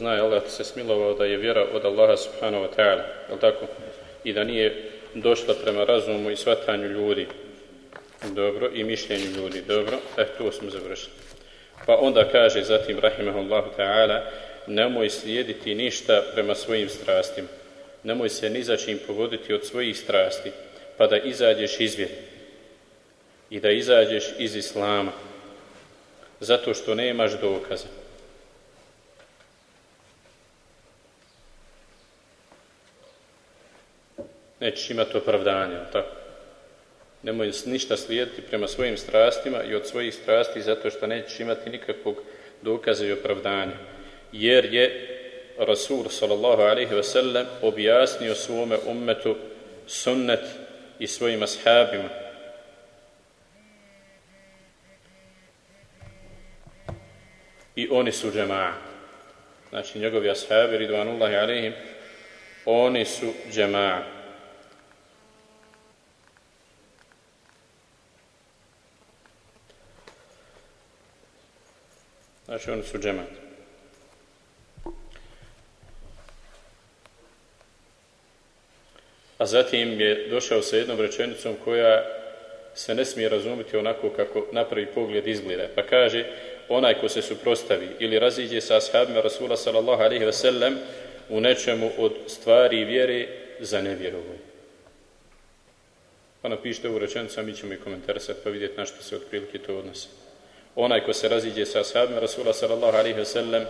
zna Allah se smilovao da je vjera od Allaha subhanahu wa ta'ala, jel tako? I da nije došla prema razumu i svatanju ljudi. Dobro, i mišljenju ljudi. Dobro, e, tu smo završili. Pa onda kaže zatim, rahimahullahu ta'ala, nemoj slijediti ništa prema svojim strastima. Nemoj se ni za čim povoditi od svojih strasti, pa da izađeš iz vjeri i da izađeš iz Islama, zato što nemaš dokaza. Nećeš imati opravdanja, tako? Nemoj ništa slijediti prema svojim strastima i od svojih strasti zato što nećeš imati nikakvog dokaza i opravdanja. Jer je Rasul sallallahu alaihi ve sellem objasnio svome ummetu sunnet i svojim ashabima. I oni su džema'a. Znači njegovi ashabi, ridvanullahi alaihim, oni su džema'a. Znači oni su džemat. A zatim je došao sa jednom rečenicom koja se ne smije razumjeti onako kako na prvi pogled izgleda. Pa kaže, onaj ko se suprostavi ili raziđe sa ashabima Rasula sallallahu alaihi ve sellem u nečemu od stvari i vjere za nevjerovu. Pa napišite ovu rečenicu, a mi ćemo i komentarisati pa vidjeti na što se otprilike to odnosi. Onaj ko se raziđe sa ashabima Rasula sallallahu alaihi ve sellem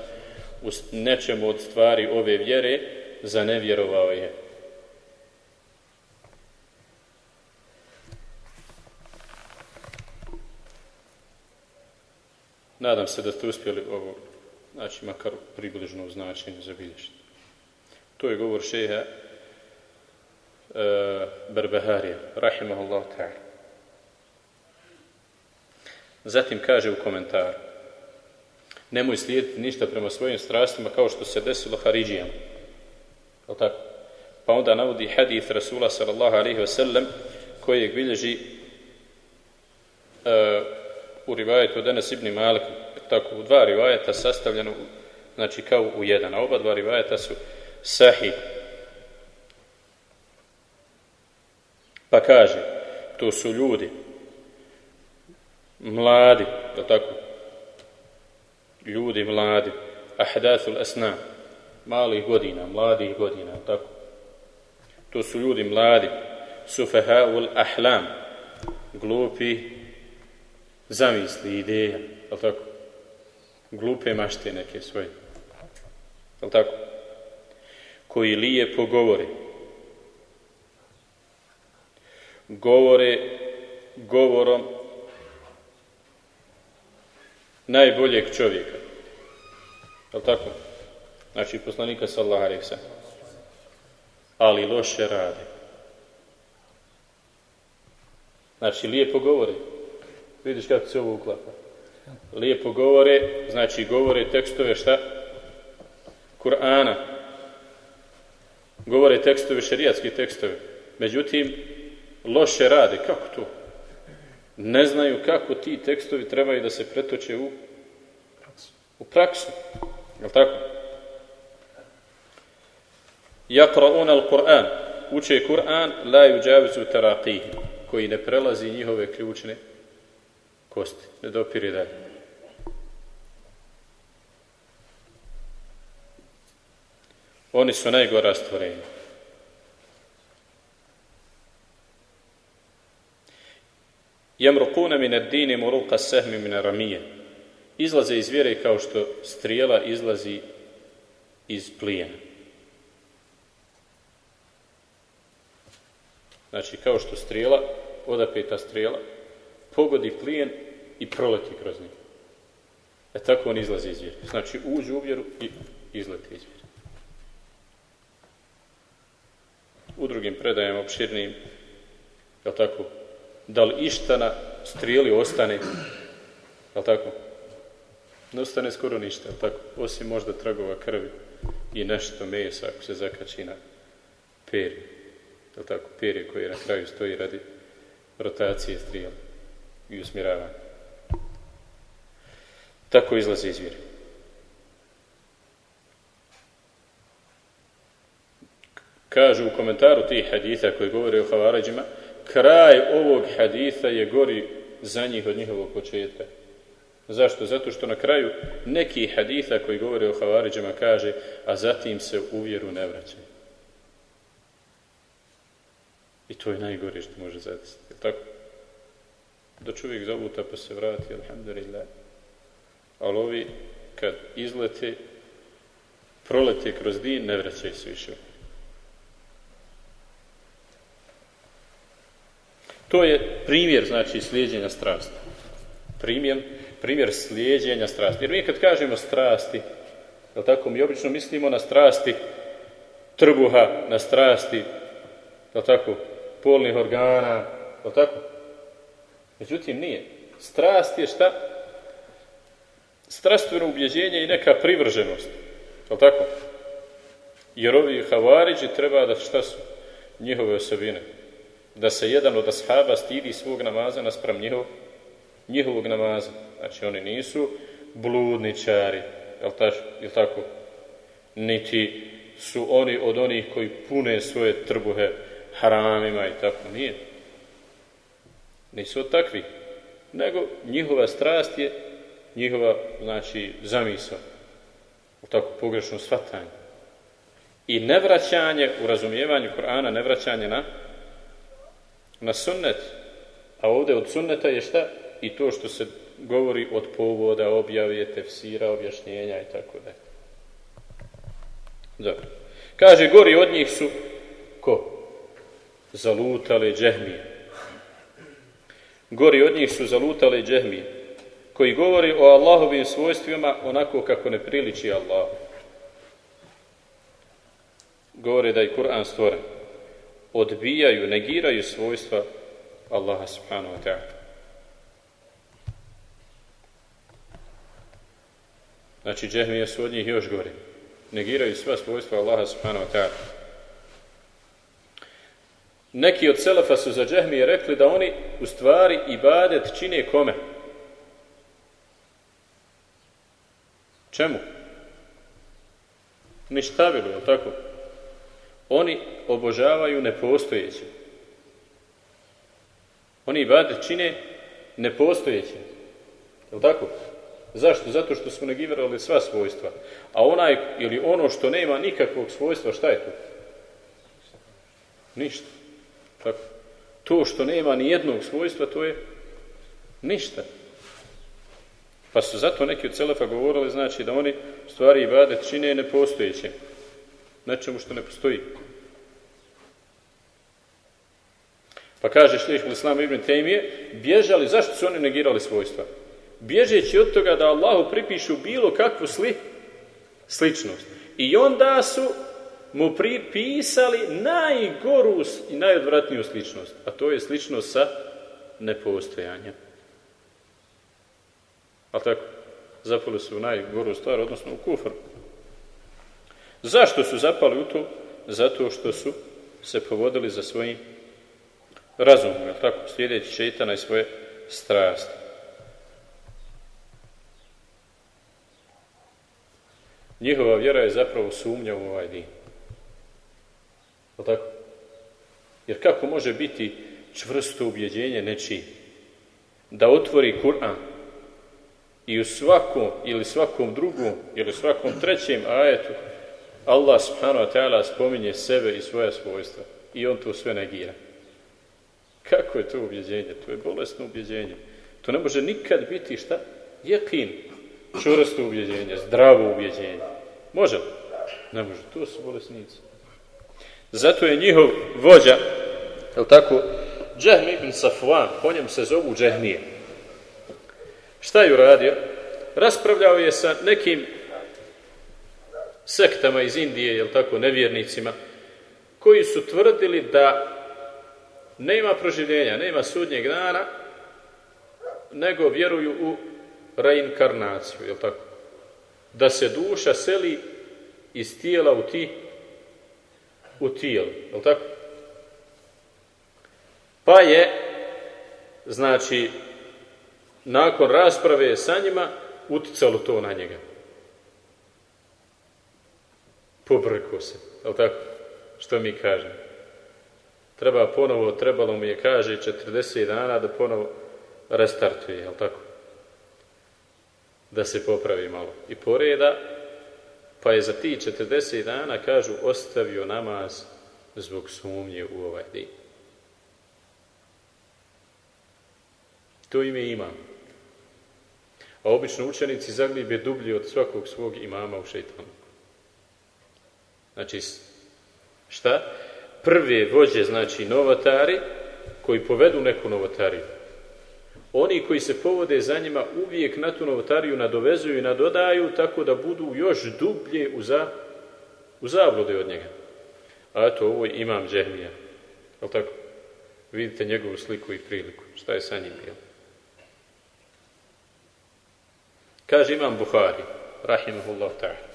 u nečemu od stvari ove vjere za nevjerovao je. Nadam se da ste uspjeli ovo, znači makar približno značenje zabilježiti. To je govor šeha e, Berbeharija, rahimahullahu ta'ala. Zatim kaže u komentaru, nemoj slijediti ništa prema svojim strastima kao što se desilo Haridžijama. tako? Pa onda navodi hadith Rasula sallallahu alaihi ve sellem kojeg bilježi e, u rivajetu od Enes ibn Malik, tako u dva rivajeta sastavljeno, znači kao u jedan, a oba dva rivajeta su sahih. Pa kaže, to su ljudi, mladi, je tako? Ljudi mladi, ahdathul asna, malih godina, mladih godina, tako? To su ljudi mladi, sufaha'ul ahlam, glupi zamisli, ideja, je tako? Glupe mašte neke svoje. Je tako? Koji lijepo govore. Govore govorom najboljeg čovjeka. Je tako? Znači, poslanika sallaha reksa. Ali loše rade. Znači, lijepo govore. Vidiš kako se ovo uklapa. Lijepo govore, znači govore tekstove šta? Kur'ana. Govore tekstove, šerijatski tekstove. Međutim, loše rade. Kako to? Ne znaju kako ti tekstovi trebaju da se pretoče u u praksu. Je li tako? Jakra'una al-Qur'an. Uče Kur'an, la yuđavizu taraqihim. Koji ne prelazi njihove ključne kosti, ne dopiri dalje. Oni su najgora stvorenja. Jamrukuna min ad-dini muruqa sahmi min ramije. Izlaze iz vjere kao što strijela izlazi iz plijena. Znači, kao što strijela, odapeta strijela, pogodi plijen i proleti kroz njih. E tako on izlazi iz vjere. Znači uđu u vjeru i izleti iz vjere. U drugim predajama opširnim, jel tako, da li išta na strijeli ostane, jel tako, ne ostane skoro ništa, jel tako, osim možda tragova krvi i nešto mesa ako se zakači na perje, jel tako, perje koje na kraju stoji radi rotacije strijela i usmjeravanja. Tako izlazi iz vjere. Kažu u komentaru tih haditha koji govore o Havarađima, kraj ovog haditha je gori za njih od njihovog početka. Zašto? Zato što na kraju neki haditha koji govore o Havariđama kaže, a zatim se u vjeru ne vraćaju. I to je najgore što može zadesiti. Tako? Da čovjek zavuta pa se vrati, alhamdulillah. Ali ovi kad izlete, prolete kroz din, ne vraćaju se više. To je primjer, znači, slijedjenja strasti. Primjer, primjer slijedjenja strasti. Jer mi kad kažemo strasti, jel tako, mi obično mislimo na strasti trbuha, na strasti, jel tako, polnih organa, jel tako? Međutim, nije. Strast je šta? Strastveno ubjeđenje i neka privrženost. Jel tako? Jer ovi havariđi treba da šta su njihove osobine? Da se jedan od ashaba stidi svog namaza naspram njihov, njihovog namaza. Znači oni nisu bludničari, jel, taš, jel tako? Niti su oni od onih koji pune svoje trbuhe haramima i tako. Nije. Nisu od takvih. Nego njihova strast je njihova, znači, zamisao. U tako pogrešno shvatanje. I nevraćanje u razumijevanju Korana, nevraćanje na na sunnet. A ovdje od sunneta je šta? I to što se govori od povoda, objave, tefsira, objašnjenja i tako da. Dobro. Kaže, gori od njih su ko? Zalutale džehmije. Gori od njih su zalutale džehmije koji govori o Allahovim svojstvima onako kako ne priliči Allah. Govori da je Kur'an stvoren. Odbijaju, negiraju svojstva Allaha subhanahu wa ta'ala. Znači, džehmije su od njih još gori. Negiraju sva svojstva Allaha subhanahu wa ta'ala. Neki od selefa su za džehmije rekli da oni u stvari ibadet čine kome? Čemu? Ništavilu, je tako? Oni obožavaju nepostojeće. Oni ibadet čine nepostojeće. Je tako? Zašto? Zato što smo negirali sva svojstva. A onaj, ili ono što nema nikakvog svojstva, šta je to? Ništa. Tako. To što nema ni jednog svojstva, to je ništa. Pa su zato neki od Celefa govorili, znači da oni stvari ibadet čine nepostojeće. Nečemu što ne postoji. Pa kaže šlijeh Islam Ibn Tejmije, bježali, zašto su oni negirali svojstva? Bježeći od toga da Allahu pripišu bilo kakvu sli, sličnost. I onda su mu pripisali najgoru i najodvratniju sličnost. A to je sličnost sa nepostojanjem. A tako, zapali su u najgoru stvar, odnosno u kufr. Zašto su zapali u to? Zato što su se povodili za svojim razumom, je tako, slijedeći šeitana i svoje strasti. Njihova vjera je zapravo sumnja u ovaj din. Je tako? Jer kako može biti čvrsto ubjeđenje nečiji da otvori Kur'an i u svakom ili svakom drugom ili svakom trećem ajetu Allah subhanahu wa ta'ala spominje sebe i svoja svojstva i on to sve negira. Kako je to ubjeđenje? To je bolesno ubjeđenje. To ne može nikad biti šta? Jekin. Čvrsto ubjeđenje, zdravo ubjeđenje. Može li? Ne može. To su bolesnici. Zato je njihov vođa, je tako, Džahm ibn Safwan, po njem se zovu Džahmije. Šta je uradio? Raspravljao je sa nekim sektama iz Indije, jel tako, nevjernicima, koji su tvrdili da nema proživljenja, nema sudnjeg dana, nego vjeruju u reinkarnaciju, jel tako? Da se duša seli iz tijela u ti u tijelu, jel tako? Pa je, znači, nakon rasprave sa njima, uticalo to na njega. Pobrko se, je tako? Što mi kažemo? Treba ponovo, trebalo mi je, kaže, 40 dana da ponovo restartuje, jel tako? Da se popravi malo. I poreda, pa je za ti 40 dana, kažu, ostavio namaz zbog sumnje u ovaj din. To ime imam. A obično učenici zaglibe dublje od svakog svog imama u šeitanu. Znači, šta? Prve vođe, znači novotari, koji povedu neku novotariju. Oni koji se povode za njima uvijek na tu novotariju nadovezuju i nadodaju tako da budu još dublje u, za, u zablude od njega. A eto, ovo imam džehmija. Je tako? Vidite njegovu sliku i priliku. Šta je sa njim bilo? Kaže imam Buhari, rahimahullah ta'ala.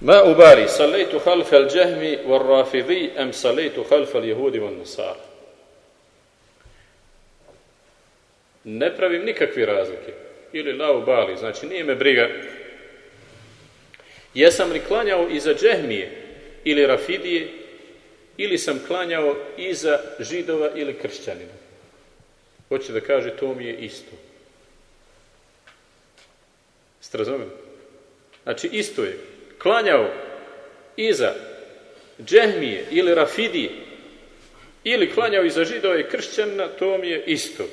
Ma ubari, sallaytu khalfa al-jahmi wal-rafidhi am sallaytu khalfa al-yahudi wal-nasara. Ne pravim nikakve razlike. Ili la ubali, znači nije me briga. Jesam li klanjao iza džehmije ili rafidije ili sam klanjao iza židova ili kršćanina. Hoće da kaže to mi je isto. Ste? Znači isto je klanjao iza džehmije ili rafidije ili klanjao iza židova i kršćana, to mi je isto.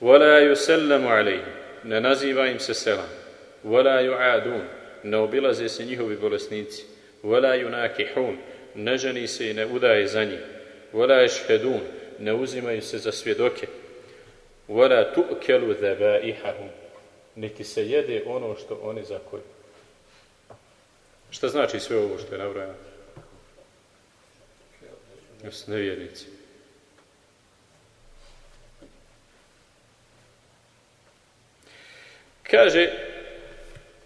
Vala selamu alaihim, ne naziva im se selam. volaju yu'adun, ne obilaze se njihovi bolesnici. Vala yunakihun, ne ženi se i ne udaje za njih. Vala šhedun, ne uzimaju se za svjedoke. volaju tu'kelu dhaba'ihahum, niti se jede ono što oni zakolju. Šta znači sve ovo što je nabrojano? Nevjernici. Kaže,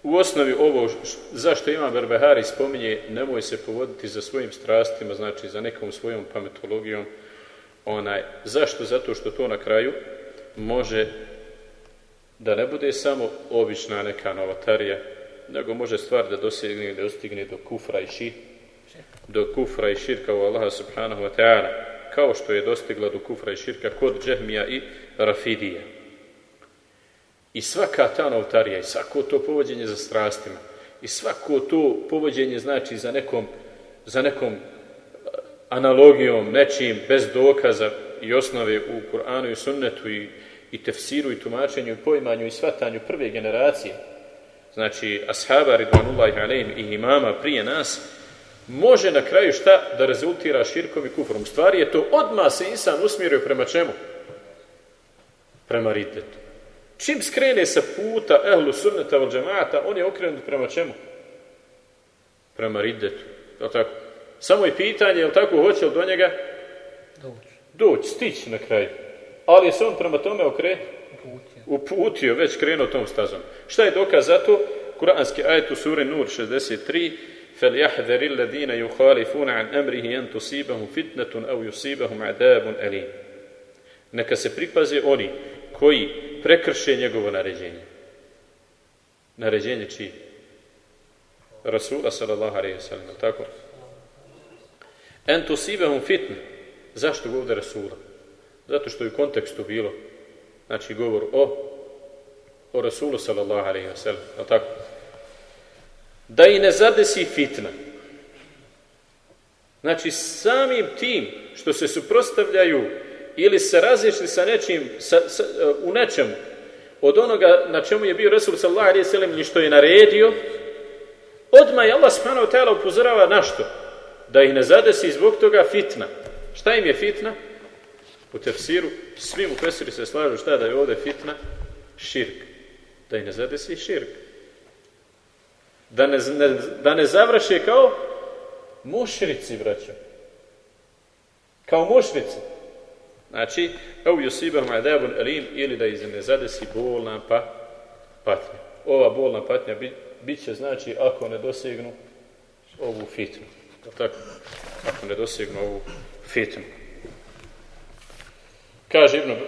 u osnovi ovo, zašto ima Berbehari spominje, nemoj se povoditi za svojim strastima, znači za nekom svojom pametologijom, onaj, zašto? Zato što to na kraju može da ne bude samo obična neka novatarija, nego može stvar da dosegne, da dostigne do kufra i šir, do kufra i širka u Allaha subhanahu wa ta'ala, kao što je dostigla do kufra i širka kod džehmija i rafidija. I svaka ta novotarija i svako to povođenje za strastima i svako to povođenje znači za nekom, za nekom analogijom, nečim, bez dokaza i osnove u Kur'anu i sunnetu i, i tefsiru i tumačenju i poimanju i svatanju prve generacije, znači ashaba ridvanullahi alaihim i imama prije nas, može na kraju šta da rezultira širkom i kufrom. U stvari je to odmah se insan usmjerio prema čemu? Prema riddetu. Čim skrene sa puta ehlu sunneta od džemata, on je okrenut prema čemu? Prema riddetu. Je tako? Samo je pitanje, je li tako, hoće li do njega? Doći. Doći, stići na kraju. Ali je se on prema tome okre... Uputio uputio, već krenuo tom stazom. Šta je dokaz za to? Kuranski ajet u suri Nur 63 فَلْيَحْذَرِ الَّذِينَ يُخَالِفُونَ عَنْ أَمْرِهِ أَنْ تُصِيبَهُمْ فِتْنَةٌ أَوْ يُصِيبَهُمْ عَذَابٌ أَلِيمٌ Neka se pripaze oni koji prekrše njegovo naređenje. Naređenje čiji? Rasula sallallahu alaihi sallam, tako? En tusibehum fitne. Zašto govore Rasula? Zato što je u kontekstu bilo, znači govor o o Rasulu sallallahu alaihi sallam, tako? Da i ne zadesi fitna. Znači, samim tim što se suprostavljaju ili se razišli sa nečim, sa, sa, u nečemu, od onoga na čemu je bio Resul sallallahu alaihi sallam ili što je naredio, odmah je Allah subhanahu wa upozorava na što? Da ih ne zadesi zbog toga fitna. Šta im je fitna? U tefsiru, svi mu fesiri se slažu šta da je ovdje fitna? Širk. Da ih ne zadesi širk. Da ne, ne, da ne završe kao mušrici, braćo. Kao mušrici. Znači, evo yusibahum adabun alim ili da iz ne zadesi bolna pa patnja. Ova bolna patnja bit, bit će znači ako ne dosegnu ovu fitnu. Tako, ako ne dosegnu ovu fitnu. Kaže Ibn, uh,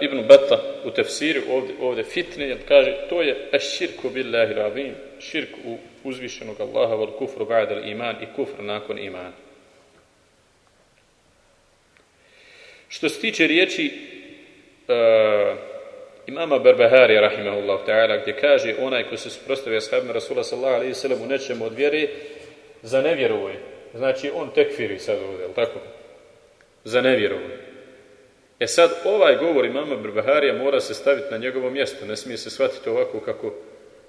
Ibn Bata, u tefsiru ovdje, ovdje fitne, kaže, to je širku billahi ravim, širk u uzvišenog Allaha, vol kufru ba'dal iman i kufr nakon imana. Što se tiče riječi uh, imama Berbaharija, rahimahullah ta'ala, gdje kaže onaj ko se suprostavio ashabima Rasula sallallahu alaihi sallam u nečemu od vjere, za nevjerovuje. Znači, on tekfiri sad ovdje, tako? Za nevjerovuje. E sad, ovaj govor imama Berbaharija mora se staviti na njegovo mjesto. Ne smije se shvatiti ovako kako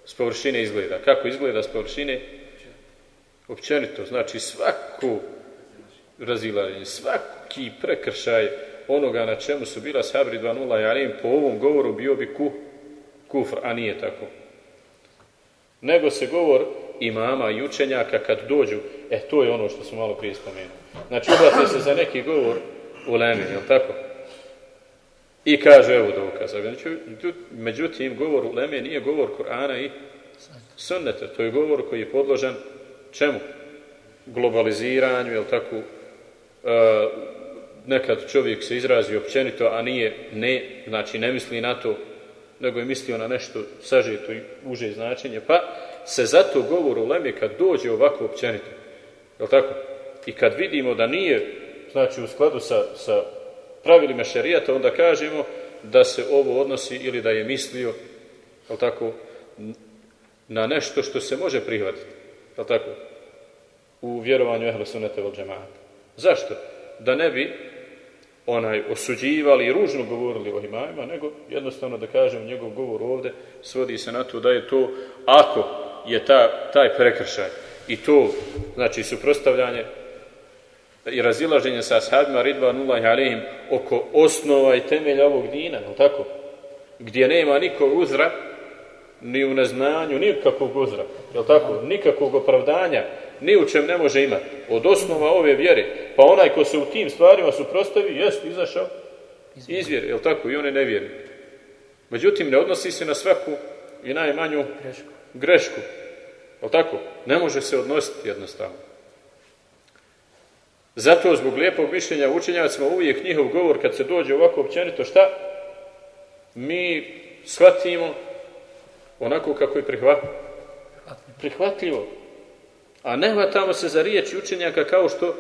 s površine izgleda. Kako izgleda s površine? Općenito. Znači, svako razilaženje, svaki prekršaj onoga na čemu su bila sabri 2.0 jalim, po ovom govoru bio bi ku, kufr, a nije tako. Nego se govor imama i učenjaka kad dođu, e to je ono što smo malo prije spomenuli. Znači, ubate se za neki govor u Lemi, jel tako? I kaže, evo dokaza. Međutim, govor u Leme nije govor Kur'ana i sunneta. To je govor koji je podložan čemu? Globaliziranju, jel tako? E, nekad čovjek se izrazi općenito, a nije, ne, znači ne misli na to, nego je mislio na nešto sažeto i uže značenje, pa se zato govor u Leme kad dođe ovako općenito, jel tako? I kad vidimo da nije, znači u skladu sa, sa pravilima šerijata, onda kažemo da se ovo odnosi ili da je mislio, jel tako, na nešto što se može prihvatiti, jel tako, u vjerovanju ehlu sunnete vol džemata. Zašto? Da ne bi onaj osuđivali i ružno govorili o imajima, nego jednostavno da kažem njegov govor ovdje svodi se na to da je to, ako je ta, taj prekršaj i to, znači suprostavljanje i razilaženje sa ashabima Ridva Nullah Alihim oko osnova i temelja ovog dina, no tako? Gdje nema nikog uzra, ni u neznanju, nikakvog uzra, je tako? Nikakvog opravdanja, ni u čem ne može imati. Od osnova ove vjere, pa onaj ko se u tim stvarima suprostavi, jest izašao iz vjere, je tako? I on je nevjernik. Međutim, ne odnosi se na svaku i najmanju grešku. grešku. Je tako? Ne može se odnositi jednostavno. Zato zbog lijepog mišljenja učenjacima uvijek njihov govor kad se dođe ovako općenito šta? Mi shvatimo onako kako je prihvatljivo. Prihvatljivo. A ne hvatamo se za riječ učenjaka kao što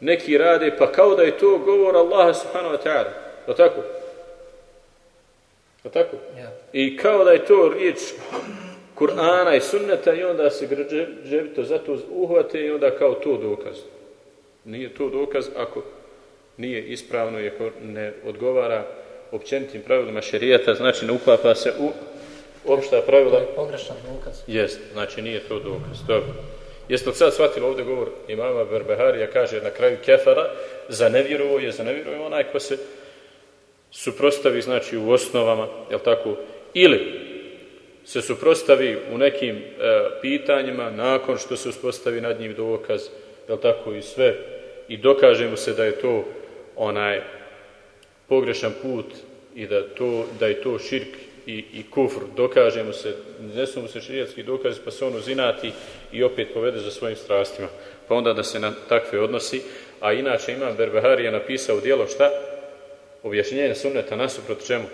neki rade, pa kao da je to govor Allaha subhanahu wa ta'ala. Je tako? Je tako? Ja. I kao da je to riječ Kur'ana i sunneta i onda se građevito zato uhvate i onda kao to dokaz. Nije to dokaz ako nije ispravno i ako ne odgovara općenitim pravilima šerijata, znači ne uklapa se u opšta pravila. To je pogrešan dokaz. Jest, znači nije to dokaz. Dobro. Jeste li sad shvatili ovdje govor imama Berbeharija, kaže na kraju kefara, za nevjerovo je, za nevjerovo onaj ko se suprostavi, znači u osnovama, jel tako, ili se suprostavi u nekim e, pitanjima nakon što se uspostavi nad njim dokaz, jel tako, i sve, i dokaže mu se da je to onaj pogrešan put i da, to, da je to širk i, i kufr, dokaže mu se, ne su mu se širijatski dokazi, pa se on uzinati i opet povede za svojim strastima. Pa onda da se na takve odnosi, a inače imam Berbehari je napisao dijelo šta? Objašnjenje sunneta nasuprot čemu?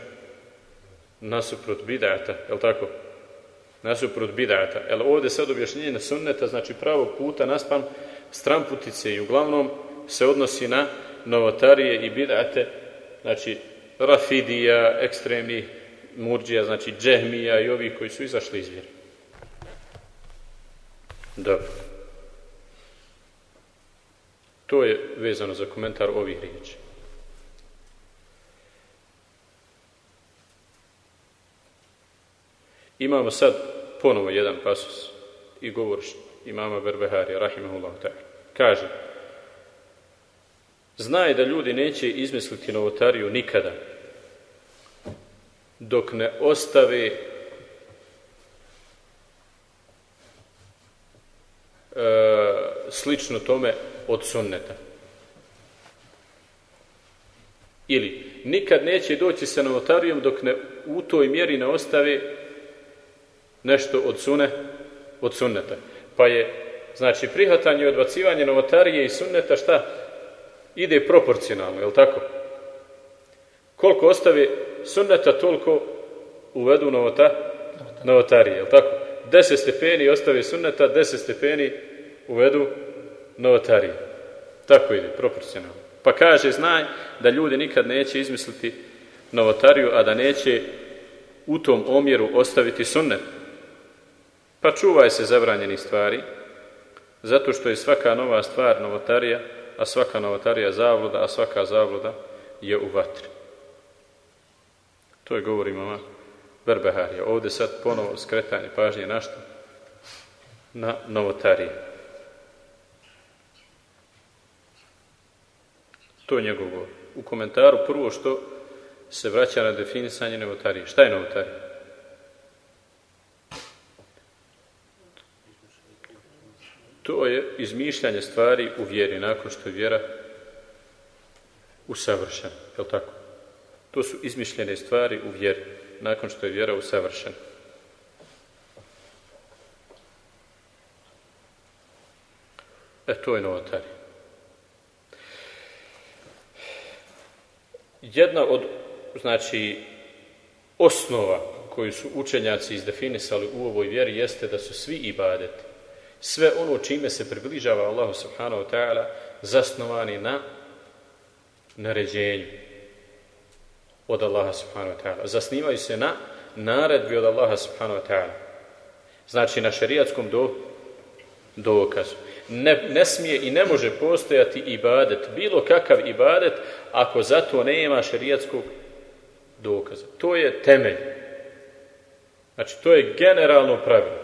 Nasuprot bidata, je li tako? Nasuprot bidata. Jel ovdje sad objašnjenje sunneta, znači pravog puta naspam stramputice i uglavnom se odnosi na novotarije i bidate, znači rafidija, ekstremni murđija, znači džehmija i ovi koji su izašli iz vjere. Dobro. To je vezano za komentar ovih riječi. Imamo sad ponovo jedan pasus i govor imama Berbeharija, rahimahullahu ta'ala. Kaže, znaj da ljudi neće izmisliti novotariju nikada, dok ne ostave e, slično tome od sunneta. Ili, nikad neće doći sa novotarijom dok ne u toj mjeri ne ostave nešto od sune, od sunneta. Pa je, znači, prihvatanje i odbacivanje novotarije i sunneta šta? Ide proporcionalno, je li tako? Koliko ostave sunneta, toliko uvedu novota, novotarije, je tako? Deset stepeni ostave sunneta, deset stepeni uvedu novotarije. Tako ide, proporcionalno. Pa kaže, znaj da ljudi nikad neće izmisliti novotariju, a da neće u tom omjeru ostaviti sunnet. Pa čuvaj se zabranjenih stvari, zato što je svaka nova stvar novotarija, a svaka novotarija zavluda, a svaka zavluda je u vatri. To je govorimo ima Berbeharija. Ovdje sad ponovo skretanje pažnje na što? Na novotarije. To je njegov govor. U komentaru prvo što se vraća na definisanje novotarije. Šta je novotarija? To je izmišljanje stvari u vjeri, nakon što je vjera usavršena. Je tako? To su izmišljene stvari u vjeri, nakon što je vjera usavršena. E, to je novotarija. Jedna od, znači, osnova koju su učenjaci izdefinisali u ovoj vjeri jeste da su svi ibadeti, sve ono čime se približava Allahu subhanahu wa ta'ala, zasnovani na naređenju od Allaha subhanahu wa ta'ala. Zasnivaju se na naredbi od Allaha subhanahu wa ta'ala. Znači na šerijatskom do, dokazu. Ne, ne smije i ne može postojati ibadet, bilo kakav ibadet, ako za to nema šerijatskog dokaza. To je temelj. Znači, to je generalno pravilo.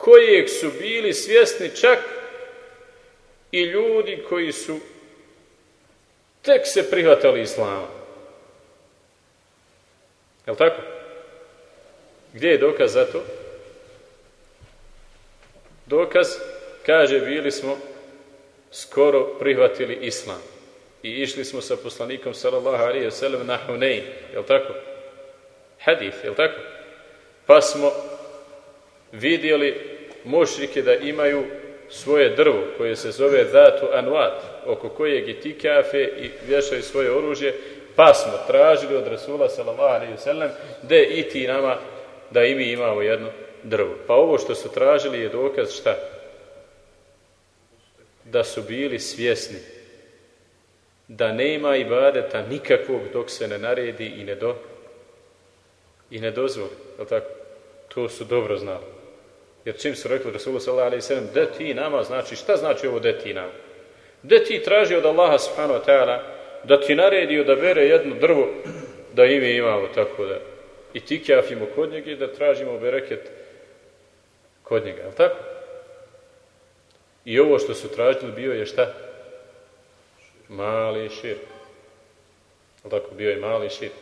Kojeg su bili svjesni čak i ljudi koji su tek se prihvatali islama. Je tako? Gdje je dokaz za to? Dokaz, kaže, bili smo skoro prihvatili islam. I išli smo sa poslanikom, sallallahu alaihi wa sallam, na Hunayn. Je tako? Hadith, je tako? Pa smo vidjeli mošrike da imaju svoje drvo koje se zove Zatu Anuat, oko kojeg i ti kafe i vješaju svoje oružje, pa smo tražili od Rasula sallam da i ti nama da i mi imamo jedno drvo. Pa ovo što su tražili je dokaz šta? Da su bili svjesni da nema ibadeta nikakvog dok se ne naredi i ne do i ne dozvoli. Je tako? To su dobro znali. Jer čim su rekli Rasulullah sallallahu alaihi sallam, de ti nama, znači šta znači ovo de ti nama? De ti traži od Allaha subhanahu wa ta'ala da ti naredi da bere jedno drvo da i mi imamo tako da i ti kjafimo kod njega i da tražimo bereket kod njega, je tako? I ovo što su tražili bio je šta? Mali širk. Je tako? Bio je mali širk.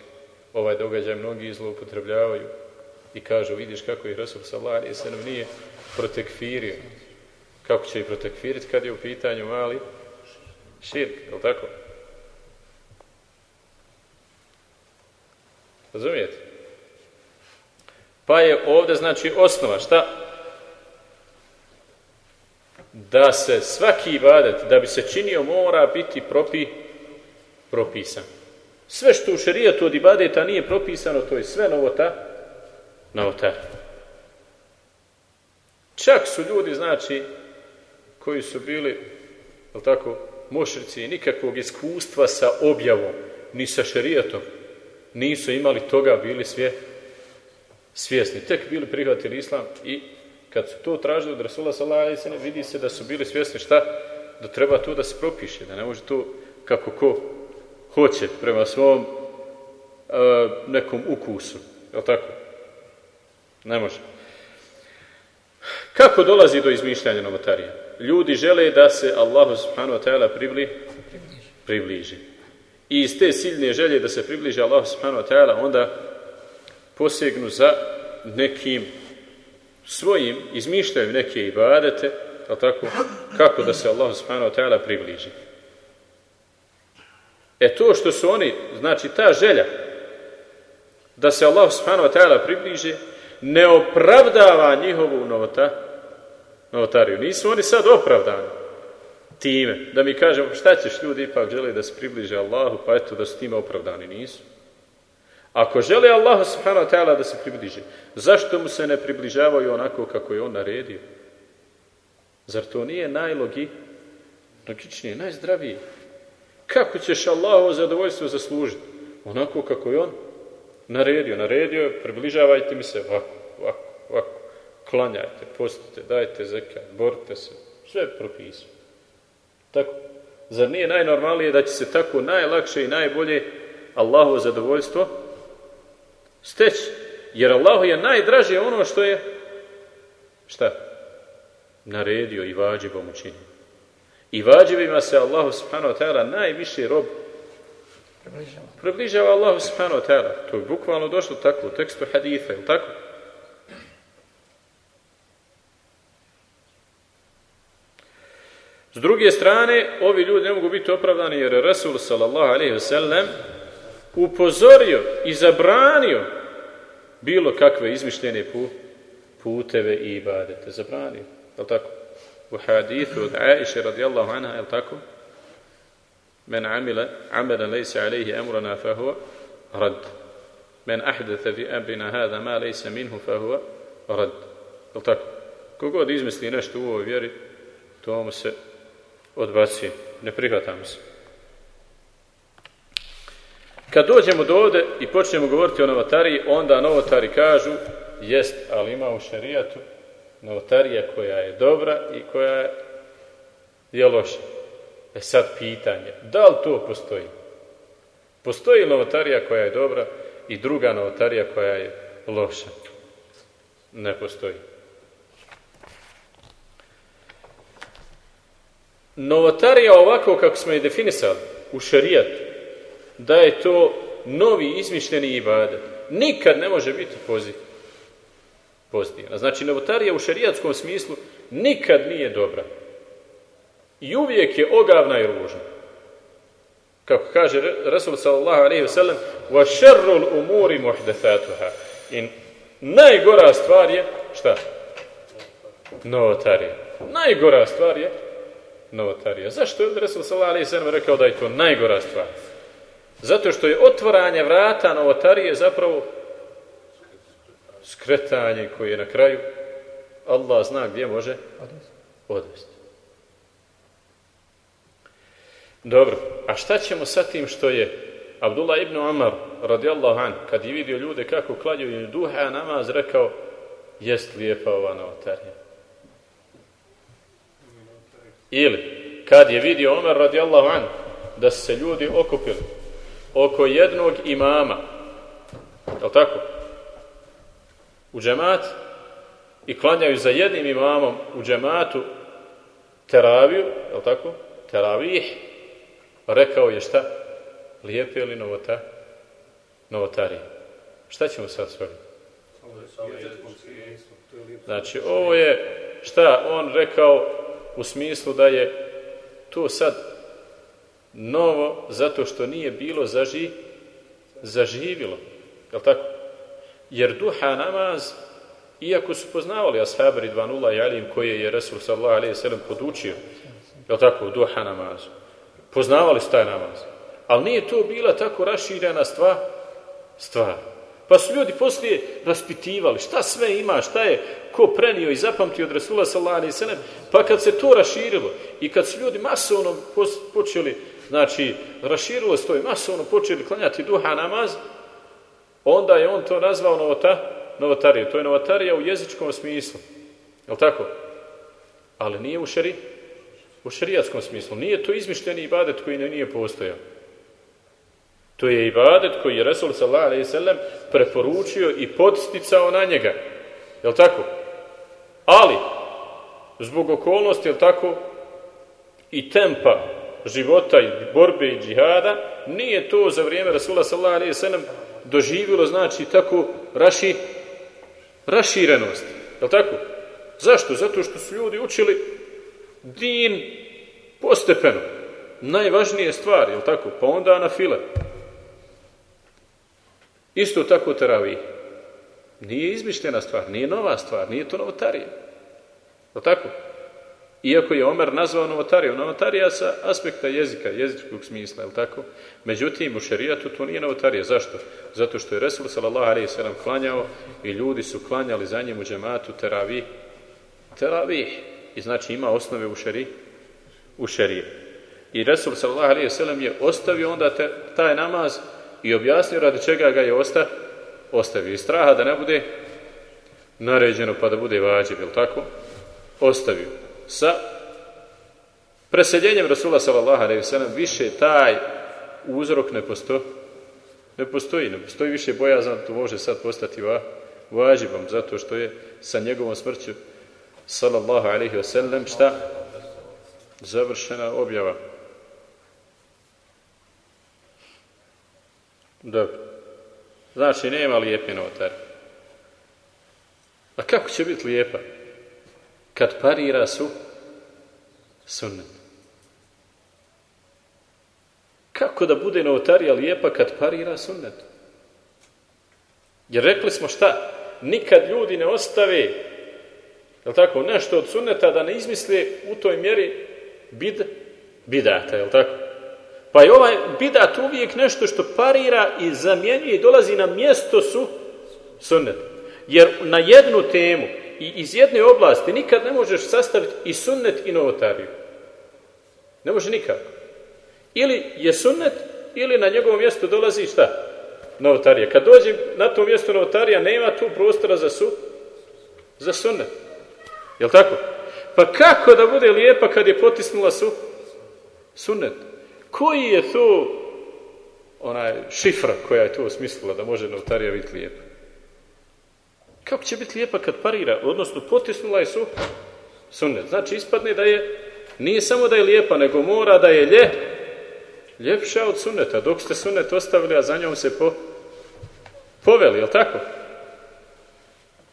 Ovaj događaj mnogi zloupotrebljavaju i kažu, vidiš kako ih Rasul sallallahu alaihi sallam nije protekfirio. Kako će ih protekfiriti kad je u pitanju mali širk, je li tako? Razumijete? Pa je ovdje, znači, osnova, šta? Da se svaki ibadet, da bi se činio, mora biti propi, propisan. Sve što u šerijatu od ibadeta nije propisano, to je sve novota, novota. Čak su ljudi, znači, koji su bili, je tako, mošrici, nikakvog iskustva sa objavom, ni sa šerijatom, nisu imali toga, bili svje, svjesni. Tek bili prihvatili islam i kad su to tražili od Rasula sallallahu vidi se da su bili svjesni šta? Da treba to da se propiše, da ne može to kako ko hoće prema svom uh, nekom ukusu. Je tako? Ne može. Kako dolazi do izmišljanja novotarija? Ljudi žele da se Allahu subhanahu wa ta'ala pribli, približi. I iz te silne želje da se približi Allahu subhanahu wa ta'ala onda posegnu za nekim svojim, izmišljaju neke ibadete, tako, kako da se Allahu subhanahu wa ta'ala približi. E to što su oni, znači ta želja da se Allah subhanahu wa ta'ala približi, ne opravdava njihovu novota, novotariju. Nisu oni sad opravdani. time, da mi kažemo šta ćeš ljudi ipak žele da se približe Allahu, pa eto da su time opravdani, nisu. Ako žele Allahu subhanahu wa ta'ala da se približe, zašto mu se ne približavaju onako kako je on naredio? Zar to nije najlogi, logičnije, najzdravije? Kako ćeš Allahovo zadovoljstvo zaslužiti? Onako kako je on naredio. Naredio je, približavajte mi se ovako, ovako, ovako. Klanjajte, postite, dajte zekat, borite se. Sve propisuje. Tako. Zar nije najnormalnije da će se tako najlakše i najbolje Allahovo zadovoljstvo steći? Jer Allahu je najdraže ono što je šta? Naredio i vađibom učinio. I vađibima se Allahu subhanahu wa ta'ala najviše rob Približava. približava Allahu subhanahu wa ta'ala. To je bukvalno došlo tako u tekstu haditha, je tako? S druge strane, ovi ljudi ne mogu biti opravdani jer je Rasul sallallahu alaihi ve sellem upozorio i zabranio bilo kakve izmišljene pu- puteve i ibadete. Zabranio, je li tako? U hadithu od Aisha radijallahu anha, je li tako? من عمل عملا ليس عليه أمرنا فهو رد من أحدث في أمرنا هذا ما ليس منه فهو رد Jel tako? Kogod izmisli nešto u ovoj vjeri, to mu se odbacuje. Ne prihvatamo se. Kad dođemo do ovde i počnemo govoriti o novotariji, onda novotari kažu, jest, ali ima u šarijatu novotarija koja je dobra i koja je, je loša. E sad pitanje, da li to postoji? Postoji novotarija koja je dobra i druga novotarija koja je loša? Ne postoji. Novotarija ovako kako smo je definisali u šarijatu, da je to novi izmišljeni ibadet, nikad ne može biti pozitivna. Znači, novotarija u šarijatskom smislu nikad nije dobra. I uvijek je ogavna i ružna. Kako kaže Rasul sallallahu alaihi wa sallam šerrul umuri muhdethatuha. I najgora stvar je, šta? Novotarija. Najgora stvar je novotarija. Zašto je Rasul sallallahu alaihi wa sallam rekao da je to najgora stvar? Zato što je otvaranje vrata novotarije zapravo skretanje koje je na kraju Allah zna gdje može odvesti. Dobro, a šta ćemo sa tim što je Abdullah ibn Umar radijallahu an, kad je vidio ljude kako klanjaju duha namaz, rekao, jest lijepa ova novotarija. Ili, kad je vidio Umar radijallahu an, da se ljudi okupili oko jednog imama, je tako? U džemat i klanjaju za jednim imamom u džematu teraviju, je tako? Teravih, rekao je šta? Lijepe ili novota? Novotarije. Šta ćemo sad s? Znači, ovo je šta on rekao u smislu da je to sad novo zato što nije bilo zaži, zaživilo. Je tako? Jer duha namaz, iako su poznavali ashabi Ridvanullah i Alim koje je Resul sallallahu alaihi sallam podučio, je tako, duha namazu, poznavali taj namaz. Ali nije to bila tako raširena stvar, stvar. Pa su ljudi poslije raspitivali šta sve ima, šta je ko prenio i zapamtio od Resula sallallahu pa kad se to raširilo i kad su ljudi masovno počeli, znači, raširilo se to i masovno počeli klanjati duha namaz, onda je on to nazvao novota, novotariju. To je novotarija u jezičkom smislu. Je tako? Ali nije u šari, u šarijatskom smislu. Nije to izmišljeni ibadet koji ne- nije postojao. To je ibadet koji je Resul sallallahu preporučio i podsticao na njega. Je li tako? Ali, zbog okolnosti, je li tako, i tempa života i borbe i džihada, nije to za vrijeme Rasula sallallahu alaihi sallam doživjelo, znači, tako raši, raširenost. Je li tako? Zašto? Zato što su ljudi učili din postepeno. Najvažnije stvari, je li tako? Pa onda na file. Isto tako teravih. Nije izmišljena stvar, nije nova stvar, nije to novotarija. Je li tako? Iako je Omer nazvao novotariju. Novotarija sa aspekta jezika, jezičkog smisla, je tako? Međutim, u šerijatu to nije novotarija. Zašto? Zato što je Resul sallallahu alaihi sallam klanjao i ljudi su klanjali za njim u džematu teravih. Teravih. I znači ima osnove u šeri, u šerije. I Resul sallallahu alaihi sallam je ostavio onda te, taj namaz i objasnio radi čega ga je osta, ostavio. I straha da ne bude naređeno pa da bude vađiv, jel tako? Ostavio. Sa preseljenjem Rasula sallallahu alaihi sallam više taj uzrok ne postoji. Ne postoji, ne postoji više bojazan, to može sad postati va, zato što je sa njegovom smrću sallallahu alaihi wasallam šta? Završena objava. Dobro. Znači, nema lijepe notar. A kako će biti lijepa? Kad parira su sunnet. Kako da bude novotarija lijepa kad parira sunnet? Jer rekli smo šta? Nikad ljudi ne ostave jel tako, nešto od sunneta da ne izmisle u toj mjeri bid, bidata, jel tako? Pa je ovaj bidat uvijek nešto što parira i zamjenjuje i dolazi na mjesto su sunnet. Jer na jednu temu i iz jedne oblasti nikad ne možeš sastaviti i sunnet i novotariju. Ne može nikako. Ili je sunnet, ili na njegovom mjestu dolazi šta? Novotarija. Kad dođe na to mjesto novotarija, nema tu prostora za su, za sunnet. Jel tako? Pa kako da bude lijepa kad je potisnula su, sunnet? Koji je to onaj šifra koja je to osmislila da može novotarija biti lijepa? Kako će biti lijepa kad parira? Odnosno, potisnula je su sunnet. Znači, ispadne da je, nije samo da je lijepa, nego mora da je lje, ljepša od sunneta. Dok ste sunnet ostavili, a za njom se po, poveli, jel tako?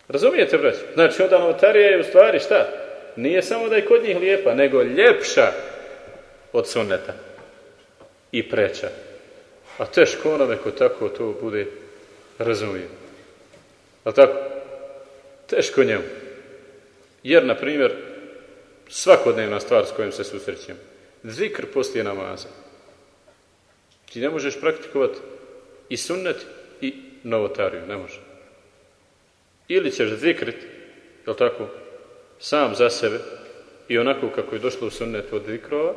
Razumijete, brać? Znači, onda novotarija je u stvari šta? Nije samo da je kod njih lijepa, nego ljepša od sunneta i preča. A teško onome ko tako to bude razumije. Ali tako? Teško njemu. Jer, na primjer, svakodnevna stvar s kojom se susrećemo, zikr poslije namaza. Ti ne možeš praktikovati i sunnet i novotariju, ne može. Ili ćeš zikrit, je tako, sam za sebe i onako kako je došlo u sunnetu od zikrova,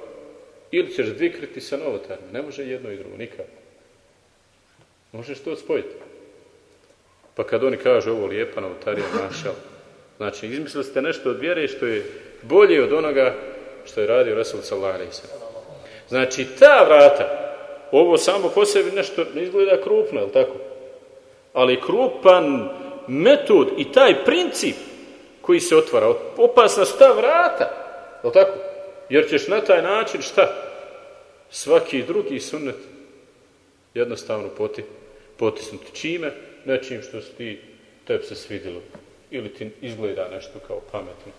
ili ćeš zikriti sa novotarijom. Ne može jedno i drugo, nikako. Možeš to spojiti. Pa kad oni kažu ovo lijepa novotarija, našal, znači izmislili ste nešto od vjere što je bolje od onoga što je radio Rasul sallallahu Znači ta vrata, ovo samo po sebi nešto ne izgleda krupno, je tako? Ali krupan metod i taj princip koji se otvara, opasna su ta vrata, je tako? Jer ćeš na taj način šta? Svaki drugi sunnet jednostavno poti, potisnuti. Čime? Nečim što si ti, tebi se svidjelo. Ili ti izgleda nešto kao pametno.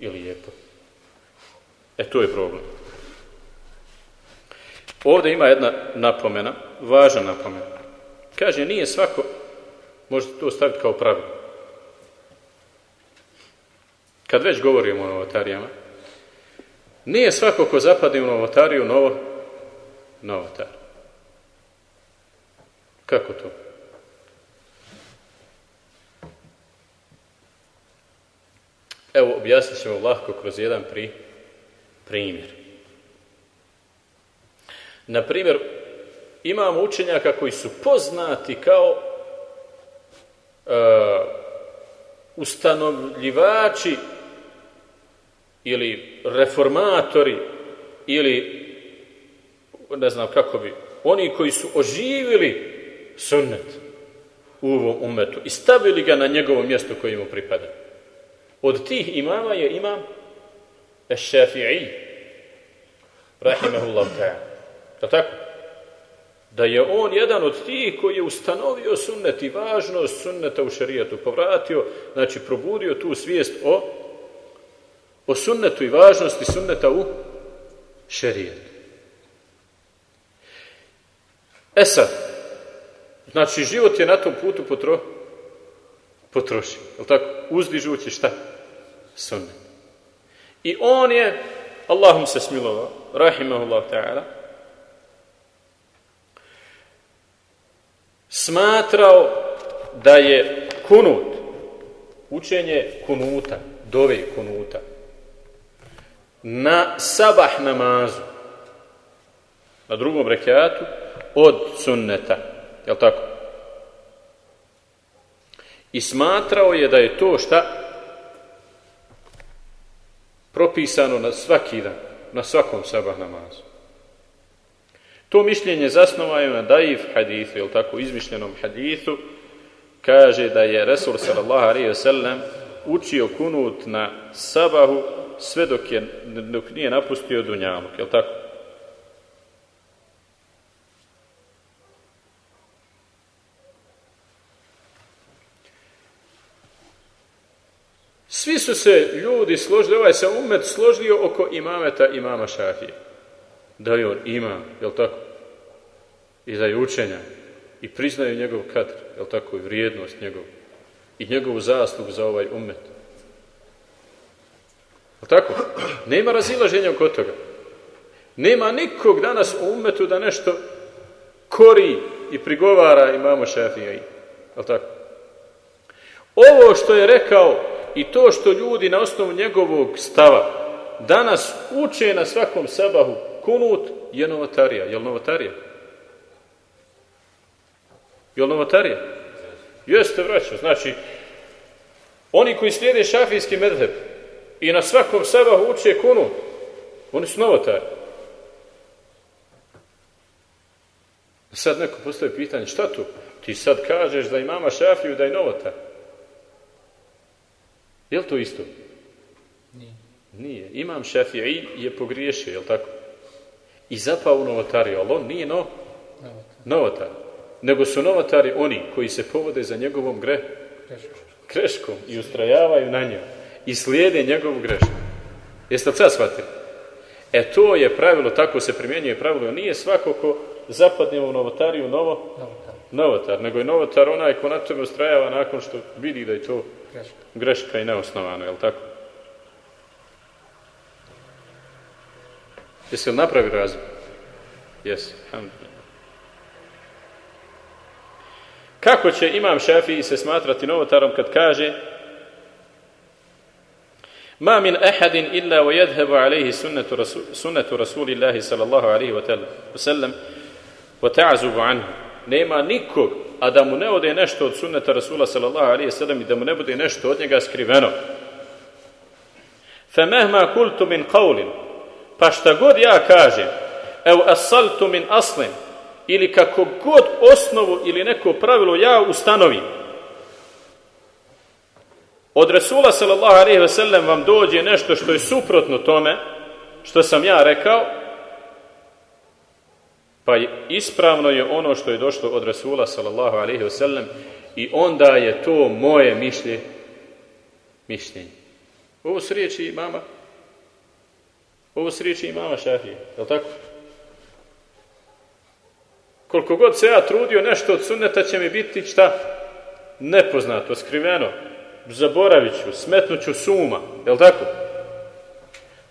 Ili lijepo. E, to je problem. Ovdje ima jedna napomena, važna napomena. Kaže, nije svako, možete to staviti kao pravilo. Kad već govorimo o novotarijama, nije svako ko zapadne u novotariju novo, novotar. Kako to? Evo, objasnit ćemo lahko kroz jedan pri, primjer. Na primjer, imamo učenjaka koji su poznati kao ustanovljivači ili reformatori ili ne znam kako bi, oni koji su oživili sunnet u ovom umetu i stavili ga na njegovo mjesto koje mu pripada. Od tih imama je imam Eš-Šafi'i rahimahullahu ta'ala. Tako? Da je on jedan od tih koji je ustanovio sunnet i važnost sunneta u šarijatu, povratio, znači probudio tu svijest o, o sunnetu i važnosti sunneta u šarijatu. E sad, znači život je na tom putu potro, potroši. Je tako? Uzdižući šta? Sunnet. I on je, Allahum se smilovao, rahimahullah ta'ala, smatrao da je kunut, učenje kunuta, dove kunuta, na sabah namazu, na drugom rekiatu, od sunneta. Jel tako? I smatrao je da je to šta propisano na svaki dan, na svakom sabah namazu. To mišljenje zasnovaju na daif hadithu, jel tako, izmišljenom hadithu, kaže da je Resul sallallahu alaihi učio kunut na sabahu sve dok, je, dok nije napustio dunjaluk, jel tako? Svi su se ljudi složili, ovaj se umet složio oko imameta imama Šafije. Da je on imam, jel tako? I da je učenja. I priznaju njegov kadr, jel tako? I vrijednost njegov. I njegovu zaslugu za ovaj umet. Jel tako? Nema razilaženja oko toga. Nema nikog danas u umetu da nešto kori i prigovara imamo Šafija. Jel tako? Ovo što je rekao i to što ljudi na osnovu njegovog stava danas uče na svakom sabahu kunut je novotarija. Je li novotarija? Je li novotarija? Jeste vraćao. Znači, oni koji slijede šafijski medheb i na svakom sabahu uče kunut, oni su novotari. Sad neko postoji pitanje, šta tu? Ti sad kažeš da imama šafiju da je novotar. Je li to isto? Nije. Nije. Imam Šafi'i je pogriješio, je li tako? I zapao u novotariju, ali on nije no, Novotar. Nego su novotari oni koji se povode za njegovom gre, Greško. greškom i ustrajavaju na njoj i slijede njegovu grešku. Jeste li sad shvatili? E to je pravilo, tako se primjenjuje pravilo. Nije svako ko zapadne u novotariju novo, Novotar. novotar, nego je novotar onaj ko na tome ustrajava nakon što vidi da je to Greško. greška i neosnovano, je li tako? Jesi li napravi razlog? Jesi. Kako će imam Šafiji se smatrati novotarom kad kaže Ma min ahadin illa wa yadhhabu alayhi sunnatu rasul sunnatu rasulillahi sallallahu alayhi wa wa sallam wa ta'zubu anhu. Nema nikog a da mu ne ode nešto od sunneta Rasula sallallahu alaihi sallam i da mu ne bude nešto od njega skriveno. فَمَهْمَا كُلْتُ مِنْ قَوْلٍ Pa šta god ja kažem, evo asaltu min aslin, ili kako god osnovu ili neko pravilo ja ustanovim, od Rasula sallallahu alaihi ve sellem vam dođe nešto što je suprotno tome što sam ja rekao, pa ispravno je ono što je došlo od Rasula sallallahu alaihi ve sellem i onda je to moje mišlje, mišljenje. Ovo su riječi imama ovo su riječi imama Šafije, je li tako? Koliko god se ja trudio nešto od sunneta će mi biti šta? Nepoznato, skriveno, zaboravit ću, smetnut ću suma, je li tako?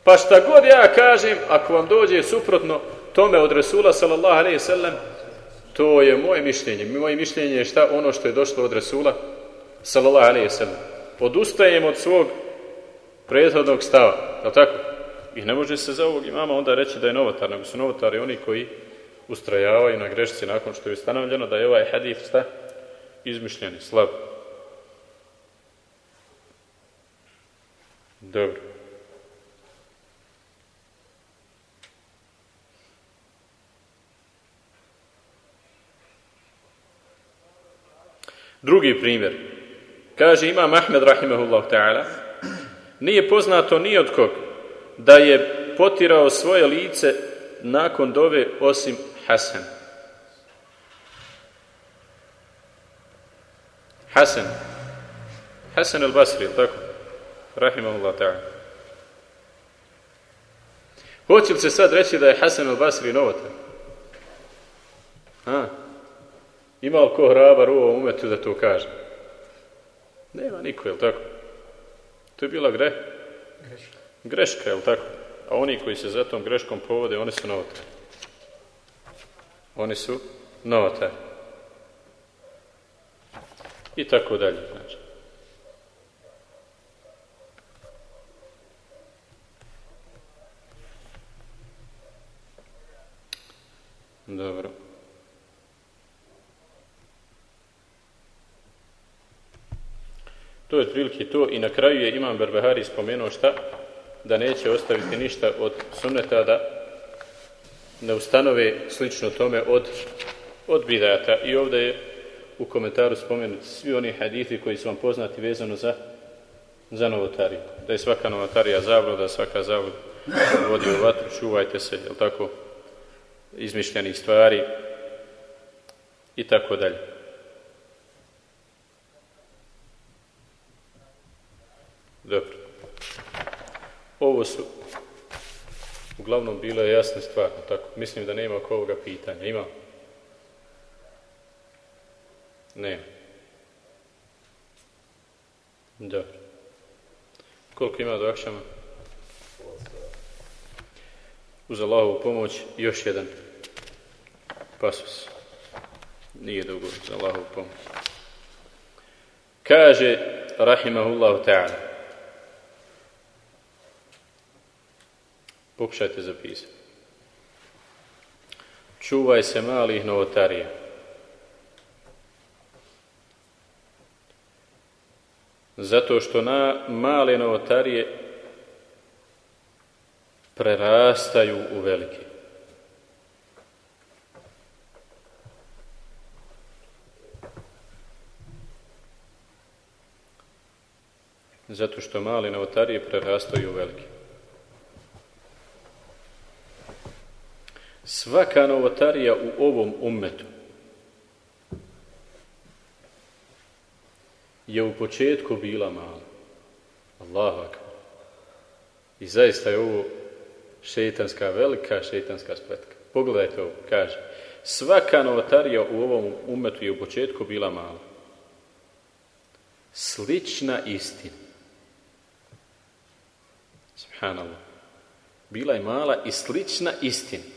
Pa šta god ja kažem, ako vam dođe suprotno tome od Resula sallallahu alaihi sallam, to je moje mišljenje. Moje mišljenje je šta? Ono što je došlo od Resula sallallahu alaihi sallam. Odustajem od svog prethodnog stava, je li tako? I ne može se za ovog imama onda reći da je novotar, nego su novotari oni koji ustrajavaju na grešci nakon što je ustanovljeno da je ovaj hadif šta? Izmišljeni, slab. Dobro. Drugi primjer. Kaže imam Ahmed rahimahullah ta'ala nije poznato ni od kog da je potirao svoje lice nakon dove osim Hasan. Hasan. Hasan al-Basri, tako? Rahimahullah ta'ala. Hoće li se sad reći da je Hasan al-Basri novotar? A? Ima li ko hrabar u ovom umetu da to kaže? Nema niko, je li tako? To je bila gre? Greško. Greška, je tako? A oni koji se za tom greškom povode, oni su novotari. Oni su novotari. I tako dalje, znači. Dobro. To je otprilike to i na kraju je Imam Berbehari spomenuo šta? Da neće ostaviti ništa od sunneta da ne ustanove slično tome od, od bidata. I ovdje je u komentaru spomenuti svi oni hadithi koji su vam poznati vezano za, za novotariju. Da je svaka novotarija zavroda, svaka zavroda vodi u vatru, čuvajte se, jel tako, izmišljenih stvari i tako dalje. Dobro. Ovo su uglavnom bilo je jasne stvari, tako. Mislim da nema oko ovoga pitanja. Ima? Ne. Dobro. Koliko ima do akšama? Uz Allahovu pomoć još jedan pasus. Nije dugo za Allahovu pomoć. Kaže, rahimahullahu ta'ala, Pokušajte zapisati. Čuvaj se malih novotarija. Zato što na male novotarije prerastaju u velike. Zato što male novotarije prerastaju u velike. Svaka novotarija u ovom ummetu je u početku bila mala. Allahu I zaista je ovo šeitanska, velika šeitanska spletka. Pogledajte ovo, kaže. Svaka novotarija u ovom umetu je u početku bila mala. Slična istina. Subhanallah. Bila je mala i slična istina.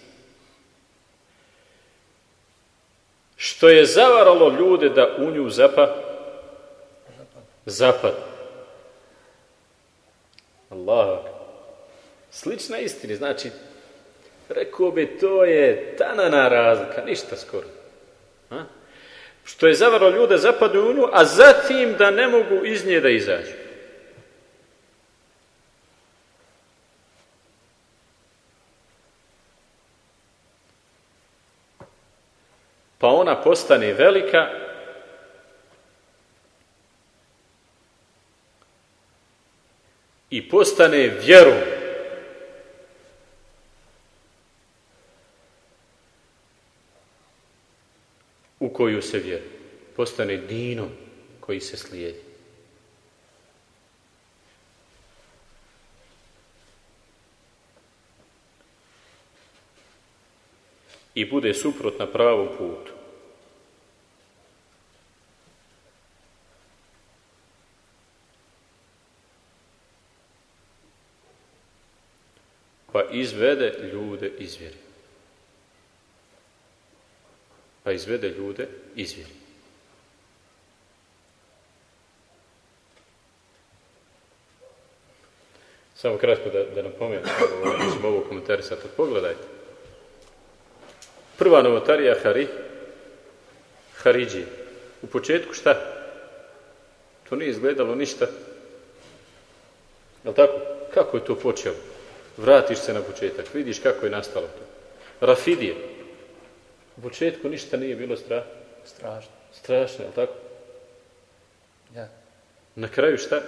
Što je zavaralo ljude da u nju zapa zapad. Allah. Slična istini, znači, rekao bi, to je tanana razlika, ništa skoro. A? Što je zavaralo ljude zapadu u nju, a zatim da ne mogu iz nje da izađu. pa ona postane velika i postane vjeru u koju se vjeruje. Postane dinom koji se slijedi. i bude suprot na pravom putu. Pa izvede ljude izvjeri. Pa izvede ljude izvjeri. Samo kratko da, da napomenem, ovo, ovo komentarisati. Pogledajte. Prva novotarija Hari, Haridži. U početku šta? To nije izgledalo ništa. Jel tako? Kako je to počelo? Vratiš se na početak, vidiš kako je nastalo to. Rafidije. U početku ništa nije bilo stra... strašno. Strašno, jel tako? Ja. Na kraju šta?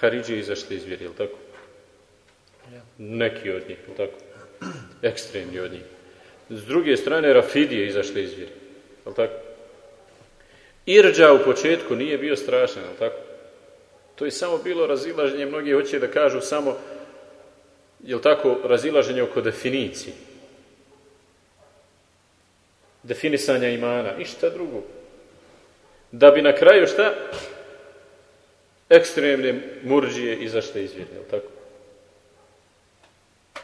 Haridži izašli iz vjeri, jel tako? Ja. Neki od njih, jel tako? Ekstremni od njih. S druge strane, Rafidije izašli iz vjeri. Jel tako? Irđa u početku nije bio strašan, jel tako? To je samo bilo razilaženje, mnogi hoće da kažu samo, jel tako, razilaženje oko definicije. Definisanja imana, ništa drugo. Da bi na kraju šta? Ekstremne murđije izašle iz jel tako?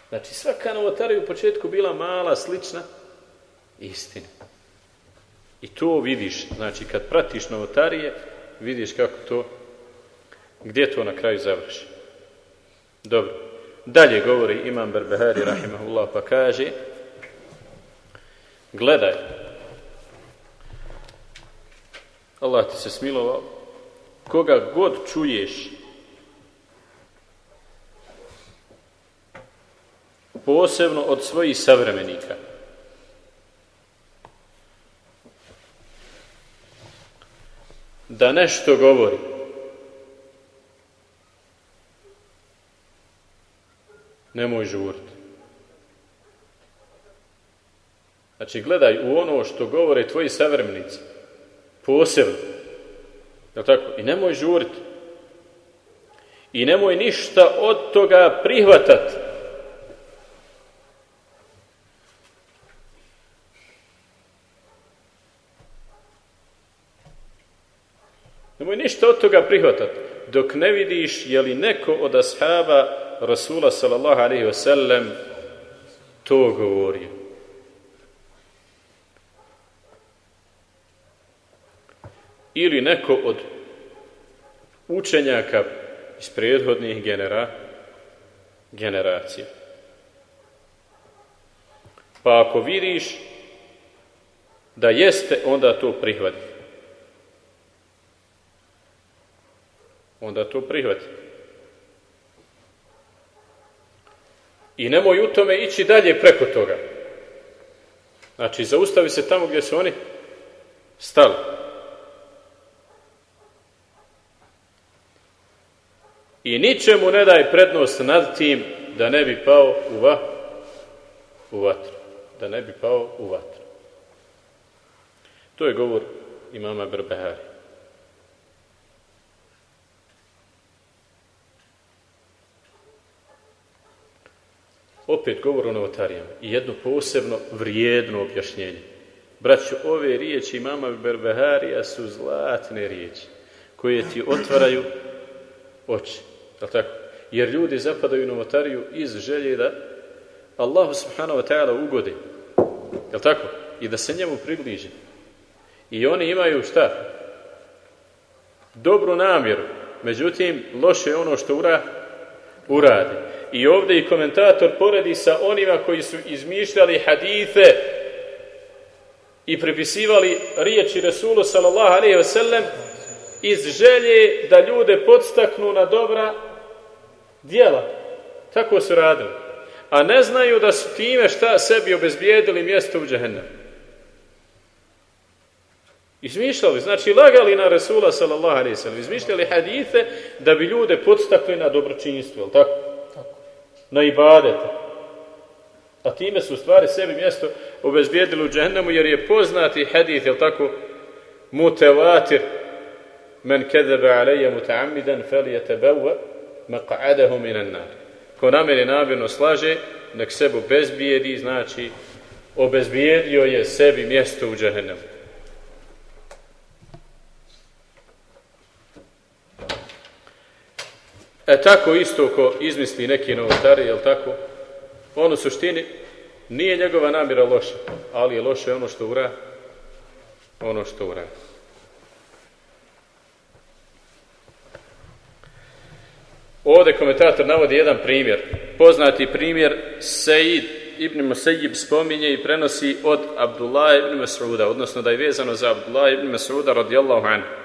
Znači, svaka novotarija u početku bila mala, slična istina. I to vidiš, znači, kad pratiš novotarije, vidiš kako to, gdje to na kraju završi. Dobro. Dalje govori Imam Berbehari, rahimahullah, pa kaže, gledaj, Allah ti se smilovao, koga god čuješ posebno od svojih savremenika. Da nešto govori. Nemoj žuriti. Znači, gledaj u ono što govore tvoji savremenici. Posebno. Je tako? I nemoj žuriti. I nemoj ništa od toga prihvatati. Nemoj ništa od toga prihvatati, dok ne vidiš je li neko od ashaba Rasula sallallahu alaihi wasallam to govorio. Ili neko od učenjaka iz prethodnih genera, generacija. Pa ako vidiš da jeste, onda to prihvati. onda to prihvati. I nemoj u tome ići dalje preko toga. Znači, zaustavi se tamo gdje su oni stali. I ničemu ne daj prednost nad tim da ne bi pao u, va, u vatru. Da ne bi pao u vatru. To je govor imama Berbehari. Opet govor o novotarijama i jedno posebno vrijedno objašnjenje. Braću, ove riječi mama Berbeharija su zlatne riječi koje ti otvaraju oči. Je tako? Jer ljudi zapadaju novotariju iz želje da Allahu subhanahu wa ta'ala ugode. Je tako? I da se njemu približi. I oni imaju šta? Dobru namjeru. Međutim, loše je ono što ura, uradi. I ovdje i komentator poredi sa onima koji su izmišljali hadite i prepisivali riječi Resulu sallallahu alaihi sellem iz želje da ljude podstaknu na dobra djela. Tako su radili. A ne znaju da su time šta sebi obezbijedili mjesto u džehennemu. Izmišljali, znači lagali na Resula sallallahu alaihi sallam, izmišljali hadite da bi ljude podstakli na dobročinjstvo, tako? Na ibadete. A time su u stvari sebi mjesto obezbijedili u džehennemu jer je poznati hadith, jel tako, mutevatir, men kedebe alaije muta'amidan felijete bewa maqa'adahu minan nar. Ko na meni namjerno slaže, nek sebu bezbijedi, znači obezbijedio je sebi mjesto u džehennemu. E tako isto ko izmisli neki novotari, jel tako? On u suštini nije njegova namjera loša, ali je loše ono što ura, ono što ura. Ovdje komentator navodi jedan primjer. Poznati primjer Sejid ibn Musejib spominje i prenosi od Abdullah ibn Mas'uda, odnosno da je vezano za Abdullah ibn Mas'uda radijallahu anhu.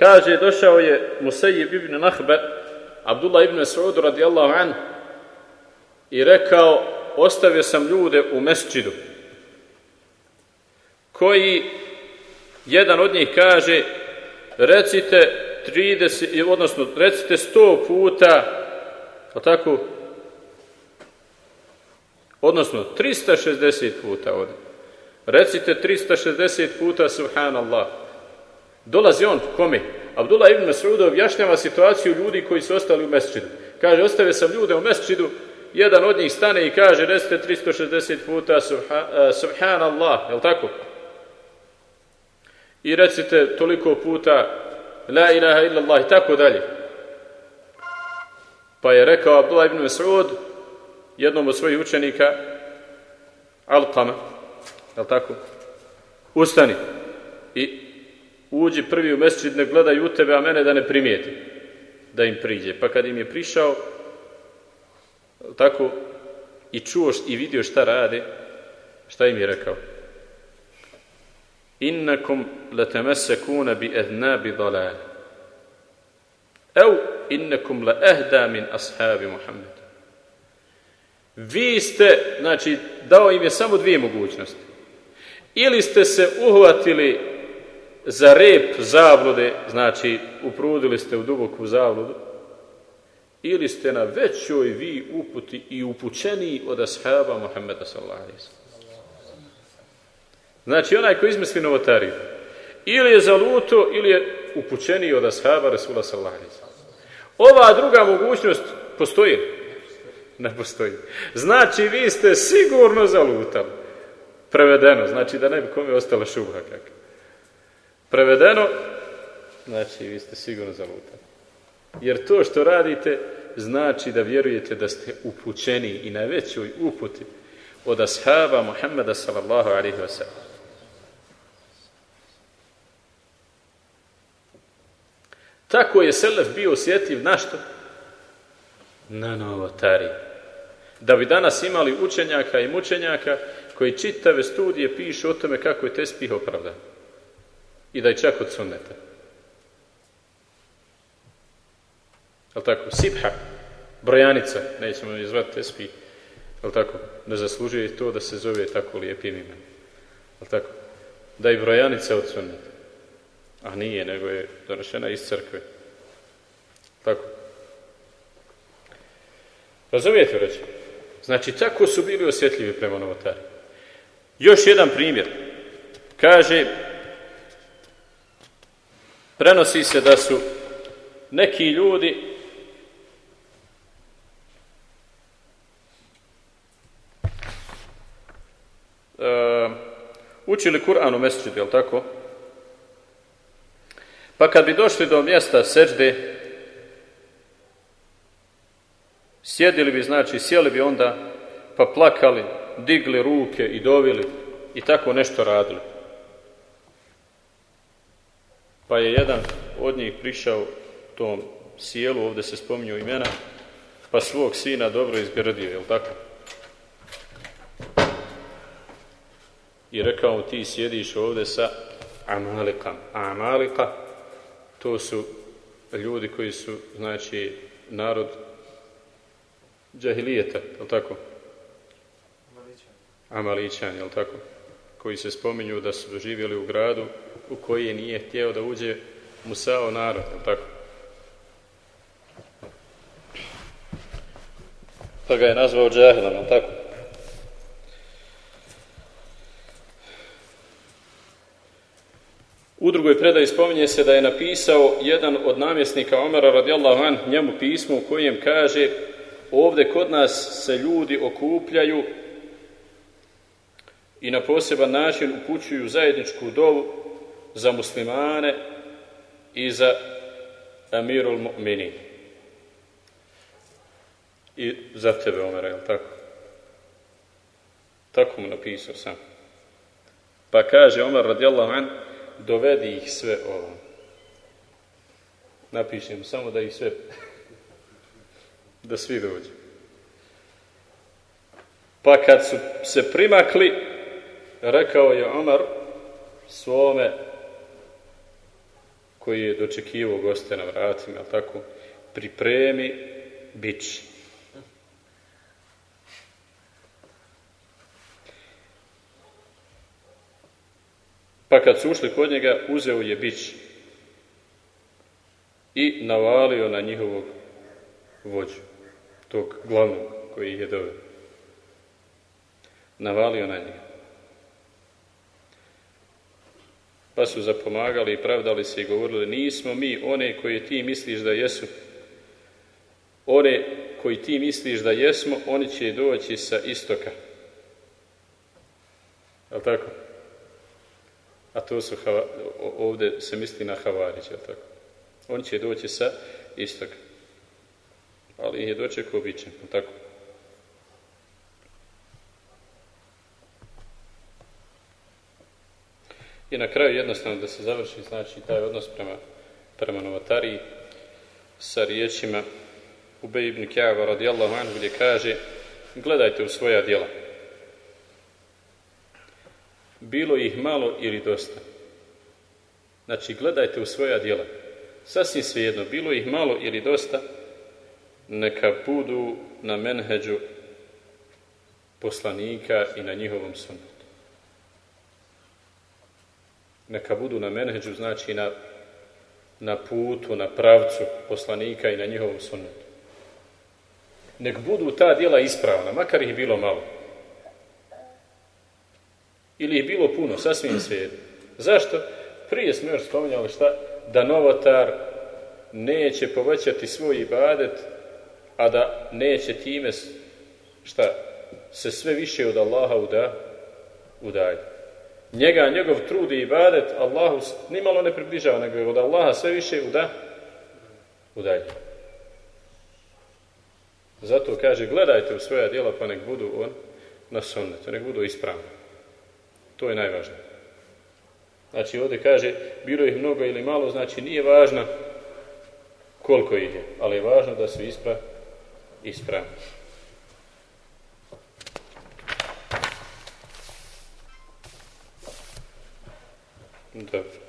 Kaže, došao je Musejib ibn Nahbe, Abdullah ibn Sa'ud radijallahu an, i rekao, ostavio sam ljude u mesčidu, koji, jedan od njih kaže, recite 30, odnosno, recite 100 puta, o tako, odnosno, 360 puta ovdje. Recite 360 puta, subhanallah. Dolazi on, kome? Abdullah ibn Mas'ud objašnjava situaciju ljudi koji su ostali u mesčidu. Kaže, ostave sam ljude u mesčidu, jedan od njih stane i kaže, recite 360 puta uh, subhanallah, je li tako? I recite toliko puta La ilaha illallah i tako dalje. Pa je rekao Abdullah ibn Mas'ud jednom od svojih učenika Alqama, je tako? Ustani i uđi prvi u mesčid, ne gledaj u tebe, a mene da ne primijeti da im priđe. Pa kad im je prišao, tako, i čuo i vidio šta rade, šta im je rekao? Innakum latamessakuna bi adnabi dalal. Evo, innakum la ahda min ashabi Muhammed. Vi ste, znači, dao im je samo dvije mogućnosti. Ili ste se uhvatili za rep zablude, znači uprudili ste u duboku zabludu, ili ste na većoj vi uputi i upućeniji od ashaba Muhammeda sallallahu alaihi Znači onaj koji izmisli novotariju, ili je zaluto, ili je upućeniji od ashaba Rasula sallallahu Ova druga mogućnost postoji? Ne postoji. Znači vi ste sigurno zalutali. Prevedeno, znači da ne bi kome ostala šubha kakva. Prevedeno, znači vi ste sigurno zalutali. Jer to što radite znači da vjerujete da ste upućeni i na većoj uputi od ashaba Muhammeda sallallahu alaihi wa. Tako je Selef bio osjetljiv na što? Na novotari. Da bi danas imali učenjaka i mučenjaka koji čitave studije pišu o tome kako je tespih opravdan i da je čak od sunneta. Jel tako? Sibha, brojanica, nećemo je zvati tespi, jel tako? Ne zaslužuje to da se zove tako lijepim imenom. Jel tako? Da je brojanica od sunneta. A nije, nego je donošena iz crkve. Tako. Razumijete reći? Znači, tako su bili osjetljivi prema novotari. Još jedan primjer. Kaže, prenosi se da su neki ljudi uh, učili Kur'an u mesčidu, jel tako? Pa kad bi došli do mjesta seđde, sjedili bi, znači, sjeli bi onda, pa plakali, digli ruke i dovili i tako nešto radili. Pa je jedan od njih prišao tom sjelu, ovdje se spominju imena, pa svog sina dobro izgradio, jel tako? I rekao mu, ti sjediš ovdje sa Amalikam. Amalika, to su ljudi koji su, znači, narod džahilijeta, jel tako? Amalićan, jel tako? Koji se spominju da su živjeli u gradu u koji nije htio da uđe Musao narod, tako? Pa ga je nazvao džahilom, tako? U drugoj predaji spominje se da je napisao jedan od namjesnika Omara radijallahu an njemu pismo u kojem kaže ovdje kod nas se ljudi okupljaju i na poseban način upućuju zajedničku dovu za muslimane i za amirul mu'mini. I za tebe, Omer, je tako? Tako mu napisao sam. Pa kaže Omer radijallahu an, dovedi ih sve ovo. Napišem samo da ih sve, da svi dođu. Pa kad su se primakli, rekao je Omar svome koji je dočekivao goste na vratima, jel tako, pripremi bić. Pa kad su ušli kod njega, uzeo je bić i navalio na njihovog vođu, tog glavnog koji ih je doveo. Navalio na njega. Pa su zapomagali i pravdali se i govorili, nismo mi one koje ti misliš da jesu. One koji ti misliš da jesmo, oni će doći sa istoka. Je tako? A to su, ovdje se misli na Havarić, jel tako? On će doći sa istoga. Ali je dočekao bićem, tako? I na kraju jednostavno da se završi znači taj odnos prema, prema novatariji sa riječima Ubej ibn Kjava radijallahu anhu gdje kaže gledajte u svoja djela. Bilo ih malo ili dosta. Znači gledajte u svoja djela. Sasvim svejedno, bilo ih malo ili dosta, neka budu na menheđu poslanika i na njihovom sunnetu. Neka budu na menheđu, znači na, na putu, na pravcu poslanika i na njihovom sunnetu. Nek budu ta djela ispravna, makar ih bilo malo. Ili ih bilo puno, sasvim svijet. Zašto? Prije smo još spominjali šta? Da novotar neće povećati svoj ibadet a da neće time šta se sve više od Allaha uda, udalje. Njega, njegov trud i ibadet Allahu nimalo ne približava, nego je od Allaha sve više uda, udalje. Zato kaže, gledajte u svoja djela pa nek budu on na sunnetu, nek budu ispravni. To je najvažnije. Znači ovdje kaže, bilo ih mnogo ili malo, znači nije važno koliko ih je, ali je važno da su ispravni ispravni. Dobro.